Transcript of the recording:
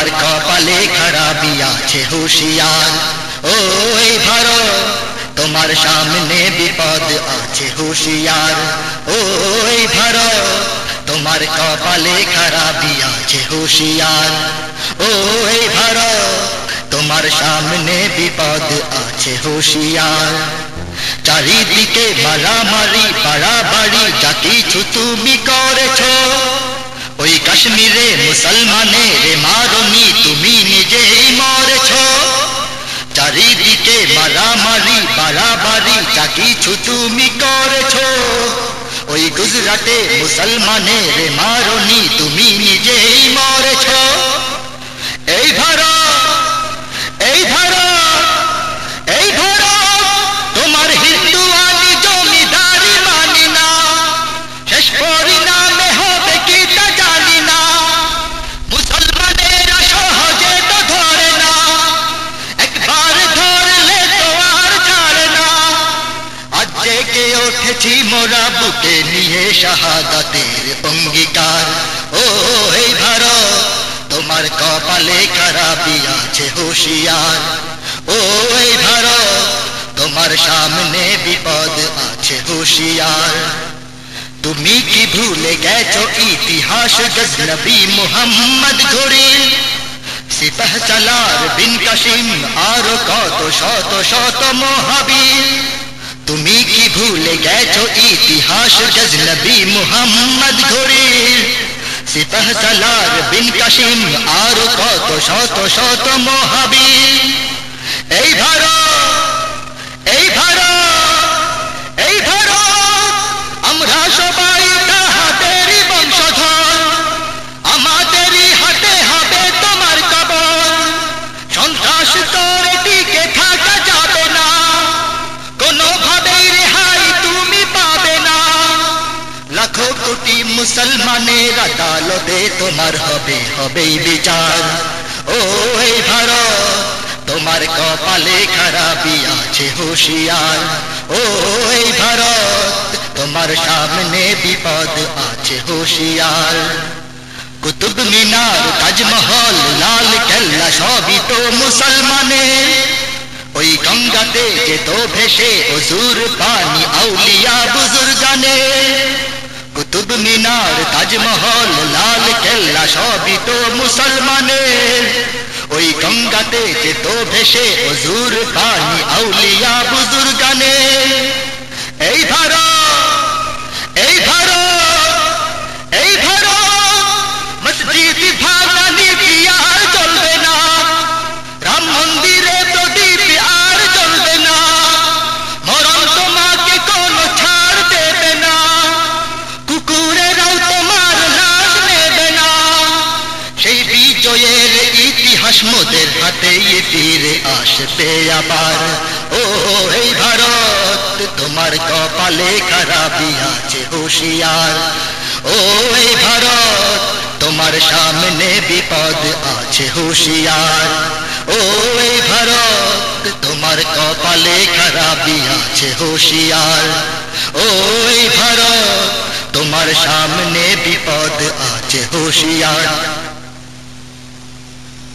তোমার কপালে খারাপি আছে হুশিয়ার। ও এই ভারত তোমার সামনে বিপদ আছে হুশিয়ার। ও এই ভারত তোমার কপালে খারাপি আছে হুশিয়ার। ও এই ভারত তোমার সামনে বিপদ আছে হুশিয়ার। চারিদিকে মারামারি, বাড়াবাড়ি, যা কিছু তুমি করেছ কাশ্মীরে মুসলমানের মারনি তুমি নিজেই মরেছ। চারিদিকে মারামারি, বাড়াবাড়ি, যা কিছু তুমি করেছ। ওই গুজরাটে মুসলমানের মারনি তুমি নিজেই মরেছ। এই ভারত উঠেছি মোরা বুকে নিয়ে শাহাদাতের অঙ্গীকার। ও এই ভারত, তোমার কপালে খারাপি আছে হুশিয়ার। ও এই ভারত, তোমার সামনে বিপদ আছে হুশিয়ার। তুমি কি ভুলে গেছো ইতিহাস গজনবী মুহাম্মদ ঘুরিল? সিপাহ চালার বিন কাসিম আর কত শত শত মহাবীর? তুমি কি ভুলে গেছো ইতিহাস গজনবী মুহাম্মদ ঘোরের সিপাহ সালার বিন কাসিম আর কত শত শত মহাবীর? এই ভারত মুসলমানের আদালতে তোমার হবে, হবেই বিচার। ও এই ভারত, তোমার কপালে খারাপি আছে হুশিয়ার। ও এই ভারত, তোমার সামনে বিপদ আছে হুশিয়ার। কুতুব মিনার, তাজমহল, লাল কেল্লা, সবই তো মুসলমানের। ওই গঙ্গাতে তো ভেসে অজুর পানি আউলিয়া বুজুর্গানে কুতুব মিনার তাজমহল, লাল কেল্লা সবই তো মুসলমানের। ওই গঙ্গাতে যে তো ভেসে হজুর পানি আউলিয়া বুজুর্গানে এই ভারত এই ভারত। ইতিহাস মোদের হাতে ফিরে আসবে আবার। ও এই ভারত, তোমার কপালে খারাপি আছে হুশিয়ার। ও, এই ভারত, তোমার সামনে বিপদ আছে হুশিয়ার। ও, এই ভারত, তোমার কপালে খারাপি আছে হুশিয়ার। ও, এই ভারত, তোমার সামনে বিপদ আছে হুশিয়ার।